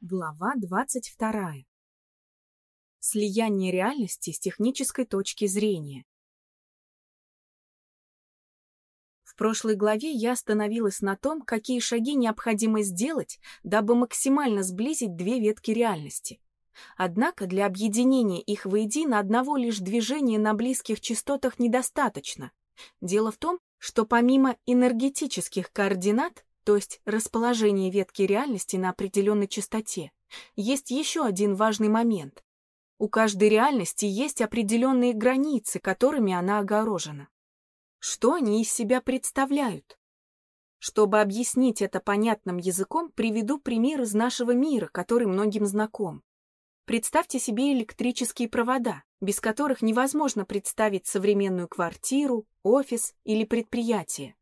Глава 22. Слияние реальности с технической точки зрения. В прошлой главе я остановилась на том, какие шаги необходимо сделать, дабы максимально сблизить две ветки реальности. Однако для объединения их воедино одного лишь движения на близких частотах недостаточно. Дело в том, что помимо энергетических координат, то есть расположение ветки реальности на определенной частоте, есть еще один важный момент. У каждой реальности есть определенные границы, которыми она огорожена. Что они из себя представляют? Чтобы объяснить это понятным языком, приведу пример из нашего мира, который многим знаком. Представьте себе электрические провода, без которых невозможно представить современную квартиру, офис или предприятие.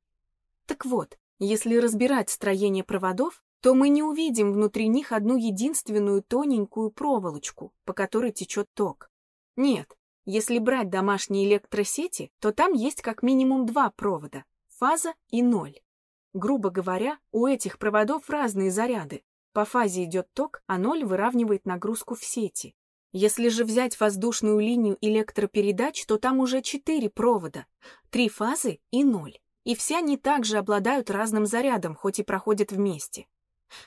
Так вот, если разбирать строение проводов, то мы не увидим внутри них одну единственную тоненькую проволочку, по которой течет ток. Нет, если брать домашние электросети, то там есть как минимум два провода – фаза и ноль. Грубо говоря, у этих проводов разные заряды. По фазе идет ток, а ноль выравнивает нагрузку в сети. Если же взять воздушную линию электропередач, то там уже четыре провода, три фазы и ноль и все они также обладают разным зарядом, хоть и проходят вместе.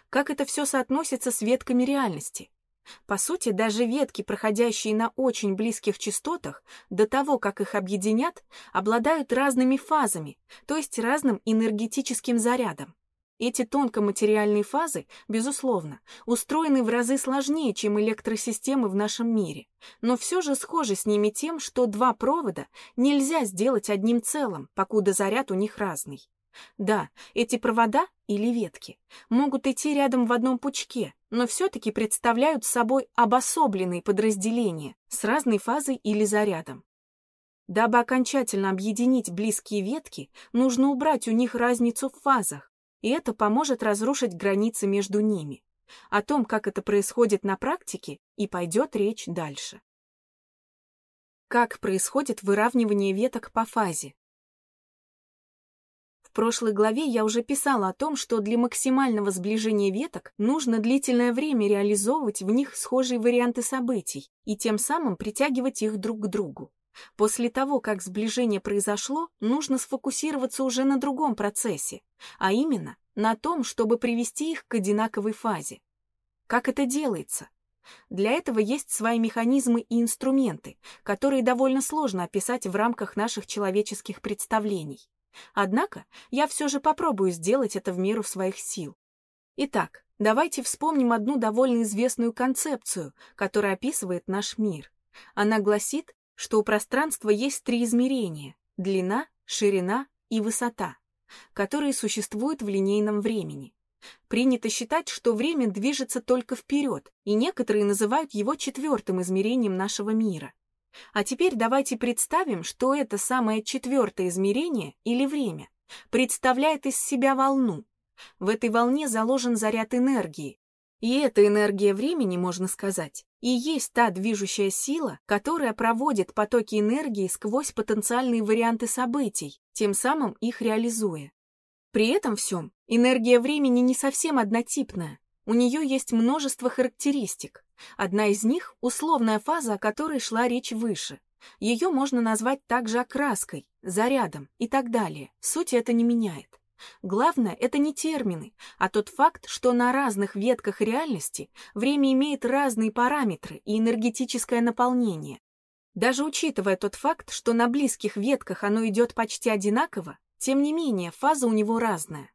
Как это все соотносится с ветками реальности? По сути, даже ветки, проходящие на очень близких частотах, до того, как их объединят, обладают разными фазами, то есть разным энергетическим зарядом. Эти тонкоматериальные фазы, безусловно, устроены в разы сложнее, чем электросистемы в нашем мире, но все же схожи с ними тем, что два провода нельзя сделать одним целым, покуда заряд у них разный. Да, эти провода или ветки могут идти рядом в одном пучке, но все-таки представляют собой обособленные подразделения с разной фазой или зарядом. Дабы окончательно объединить близкие ветки, нужно убрать у них разницу в фазах, и это поможет разрушить границы между ними. О том, как это происходит на практике, и пойдет речь дальше. Как происходит выравнивание веток по фазе? В прошлой главе я уже писала о том, что для максимального сближения веток нужно длительное время реализовывать в них схожие варианты событий и тем самым притягивать их друг к другу. После того, как сближение произошло, нужно сфокусироваться уже на другом процессе, а именно на том, чтобы привести их к одинаковой фазе. Как это делается? Для этого есть свои механизмы и инструменты, которые довольно сложно описать в рамках наших человеческих представлений. Однако я все же попробую сделать это в меру своих сил. Итак, давайте вспомним одну довольно известную концепцию, которая описывает наш мир. Она гласит, что у пространства есть три измерения — длина, ширина и высота, которые существуют в линейном времени. Принято считать, что время движется только вперед, и некоторые называют его четвертым измерением нашего мира. А теперь давайте представим, что это самое четвертое измерение, или время, представляет из себя волну. В этой волне заложен заряд энергии, и эта энергия времени, можно сказать, и есть та движущая сила, которая проводит потоки энергии сквозь потенциальные варианты событий, тем самым их реализуя. При этом всем энергия времени не совсем однотипная. У нее есть множество характеристик. Одна из них — условная фаза, о которой шла речь выше. Ее можно назвать также окраской, зарядом и так далее. Суть это не меняет. Главное — это не термины, а тот факт, что на разных ветках реальности время имеет разные параметры и энергетическое наполнение. Даже учитывая тот факт, что на близких ветках оно идет почти одинаково, тем не менее фаза у него разная.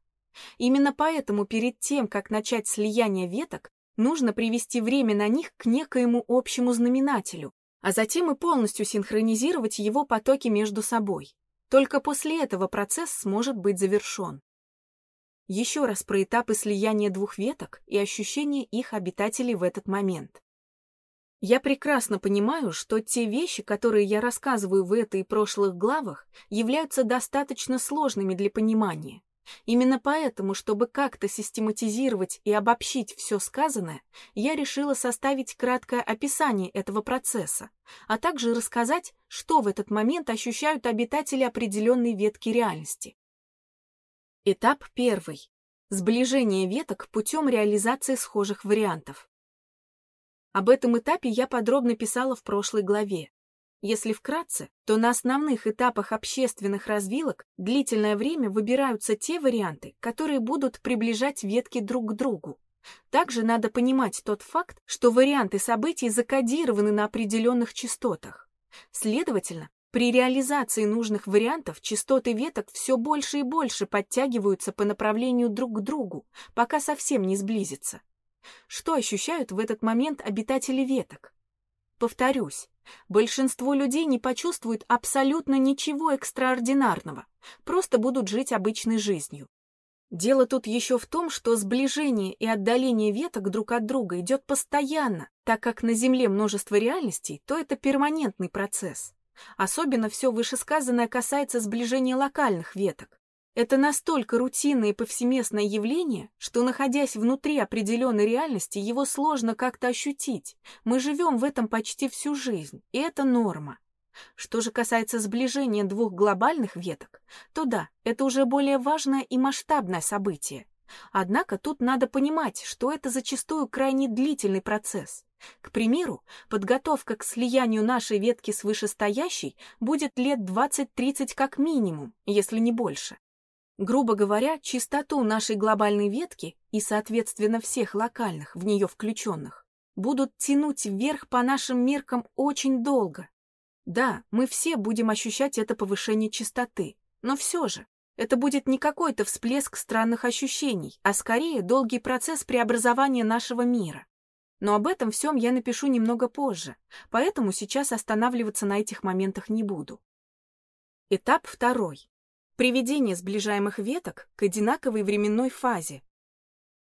Именно поэтому перед тем, как начать слияние веток, нужно привести время на них к некоему общему знаменателю, а затем и полностью синхронизировать его потоки между собой. Только после этого процесс сможет быть завершен. Еще раз про этапы слияния двух веток и ощущения их обитателей в этот момент. Я прекрасно понимаю, что те вещи, которые я рассказываю в этой и прошлых главах, являются достаточно сложными для понимания. Именно поэтому, чтобы как-то систематизировать и обобщить все сказанное, я решила составить краткое описание этого процесса, а также рассказать, что в этот момент ощущают обитатели определенной ветки реальности. Этап первый. Сближение веток путем реализации схожих вариантов. Об этом этапе я подробно писала в прошлой главе. Если вкратце, то на основных этапах общественных развилок длительное время выбираются те варианты, которые будут приближать ветки друг к другу. Также надо понимать тот факт, что варианты событий закодированы на определенных частотах. Следовательно, при реализации нужных вариантов частоты веток все больше и больше подтягиваются по направлению друг к другу, пока совсем не сблизятся. Что ощущают в этот момент обитатели веток? Повторюсь, большинство людей не почувствуют абсолютно ничего экстраординарного, просто будут жить обычной жизнью. Дело тут еще в том, что сближение и отдаление веток друг от друга идет постоянно, так как на Земле множество реальностей, то это перманентный процесс. Особенно все вышесказанное касается сближения локальных веток. Это настолько рутинное и повсеместное явление, что, находясь внутри определенной реальности, его сложно как-то ощутить. Мы живем в этом почти всю жизнь, и это норма. Что же касается сближения двух глобальных веток, то да, это уже более важное и масштабное событие. Однако тут надо понимать, что это зачастую крайне длительный процесс. К примеру, подготовка к слиянию нашей ветки с вышестоящей будет лет 20-30 как минимум, если не больше. Грубо говоря, чистоту нашей глобальной ветки и, соответственно, всех локальных, в нее включенных, будут тянуть вверх по нашим меркам очень долго. Да, мы все будем ощущать это повышение частоты, но все же, это будет не какой-то всплеск странных ощущений, а скорее долгий процесс преобразования нашего мира. Но об этом всем я напишу немного позже, поэтому сейчас останавливаться на этих моментах не буду. Этап второй. Приведение сближаемых веток к одинаковой временной фазе.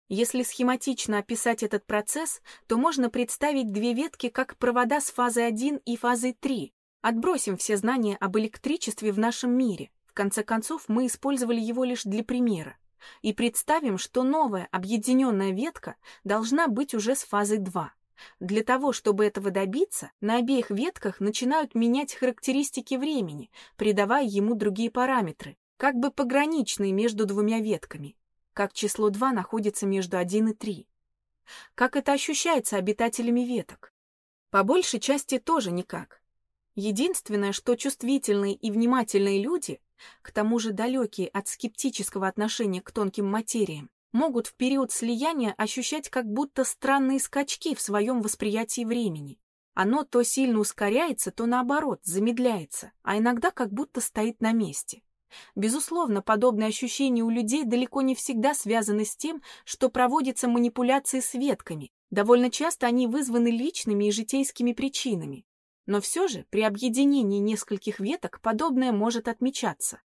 Если схематично описать этот процесс, то можно представить две ветки как провода с фазой 1 и фазой 3. Отбросим все знания об электричестве в нашем мире. В конце концов, мы использовали его лишь для примера и представим, что новая объединенная ветка должна быть уже с фазой 2. Для того, чтобы этого добиться, на обеих ветках начинают менять характеристики времени, придавая ему другие параметры, как бы пограничные между двумя ветками, как число 2 находится между 1 и 3. Как это ощущается обитателями веток? По большей части тоже никак. Единственное, что чувствительные и внимательные люди к тому же далекие от скептического отношения к тонким материям, могут в период слияния ощущать как будто странные скачки в своем восприятии времени. Оно то сильно ускоряется, то наоборот, замедляется, а иногда как будто стоит на месте. Безусловно, подобные ощущения у людей далеко не всегда связаны с тем, что проводятся манипуляции с ветками. Довольно часто они вызваны личными и житейскими причинами. Но все же при объединении нескольких веток подобное может отмечаться.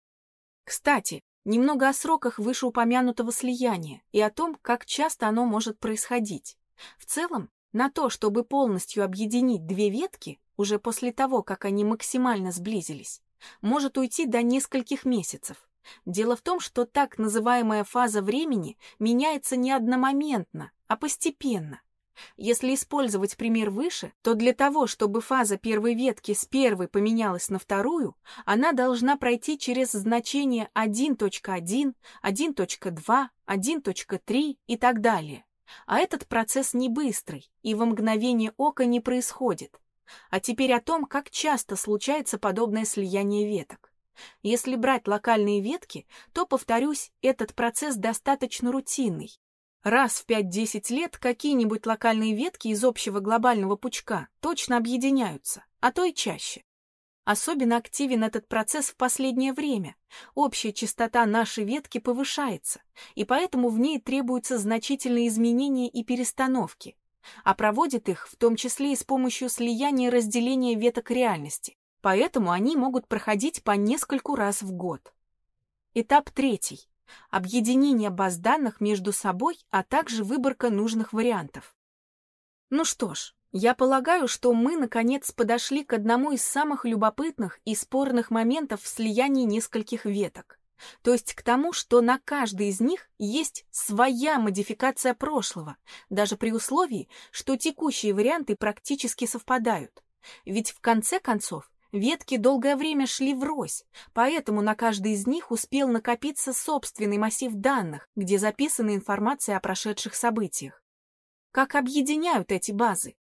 Кстати, немного о сроках вышеупомянутого слияния и о том, как часто оно может происходить. В целом, на то, чтобы полностью объединить две ветки, уже после того, как они максимально сблизились, может уйти до нескольких месяцев. Дело в том, что так называемая фаза времени меняется не одномоментно, а постепенно. Если использовать пример выше, то для того, чтобы фаза первой ветки с первой поменялась на вторую, она должна пройти через значение 1.1, 1.2, 1.3 и так далее. А этот процесс не быстрый и во мгновение ока не происходит. А теперь о том, как часто случается подобное слияние веток. Если брать локальные ветки, то, повторюсь, этот процесс достаточно рутинный, Раз в 5-10 лет какие-нибудь локальные ветки из общего глобального пучка точно объединяются, а то и чаще. Особенно активен этот процесс в последнее время. Общая частота нашей ветки повышается, и поэтому в ней требуются значительные изменения и перестановки, а проводит их в том числе и с помощью слияния и разделения веток реальности. Поэтому они могут проходить по нескольку раз в год. Этап третий объединение баз данных между собой, а также выборка нужных вариантов. Ну что ж, я полагаю, что мы, наконец, подошли к одному из самых любопытных и спорных моментов в слиянии нескольких веток. То есть к тому, что на каждой из них есть своя модификация прошлого, даже при условии, что текущие варианты практически совпадают. Ведь в конце концов, Ветки долгое время шли врозь, поэтому на каждой из них успел накопиться собственный массив данных, где записана информация о прошедших событиях. Как объединяют эти базы?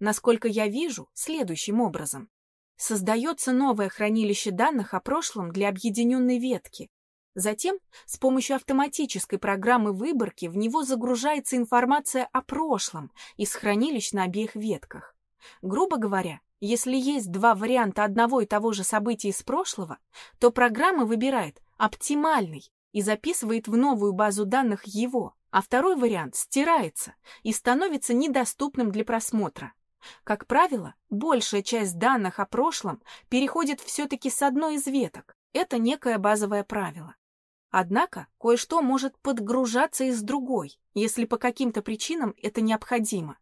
Насколько я вижу, следующим образом. Создается новое хранилище данных о прошлом для объединенной ветки. Затем с помощью автоматической программы выборки в него загружается информация о прошлом из хранилищ на обеих ветках. Грубо говоря, если есть два варианта одного и того же события из прошлого, то программа выбирает оптимальный и записывает в новую базу данных его, а второй вариант стирается и становится недоступным для просмотра. Как правило, большая часть данных о прошлом переходит все-таки с одной из веток. Это некое базовое правило. Однако кое-что может подгружаться из другой, если по каким-то причинам это необходимо.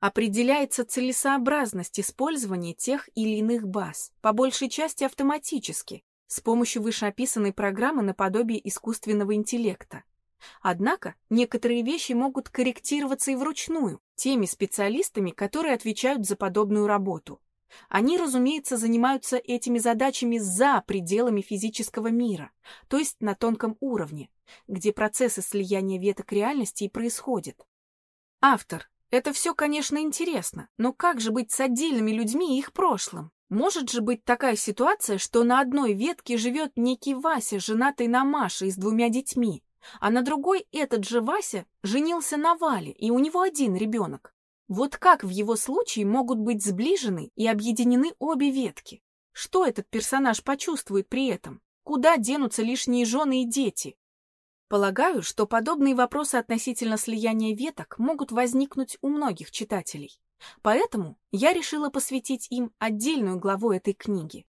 Определяется целесообразность использования тех или иных баз, по большей части автоматически, с помощью вышеописанной программы наподобие искусственного интеллекта. Однако некоторые вещи могут корректироваться и вручную, теми специалистами, которые отвечают за подобную работу. Они, разумеется, занимаются этими задачами за пределами физического мира, то есть на тонком уровне, где процессы слияния веток реальности и происходят. Автор это все, конечно, интересно, но как же быть с отдельными людьми и их прошлым? Может же быть такая ситуация, что на одной ветке живет некий Вася, женатый на Маше и с двумя детьми, а на другой этот же Вася женился на Вале, и у него один ребенок. Вот как в его случае могут быть сближены и объединены обе ветки? Что этот персонаж почувствует при этом? Куда денутся лишние жены и дети? Полагаю, что подобные вопросы относительно слияния веток могут возникнуть у многих читателей. Поэтому я решила посвятить им отдельную главу этой книги.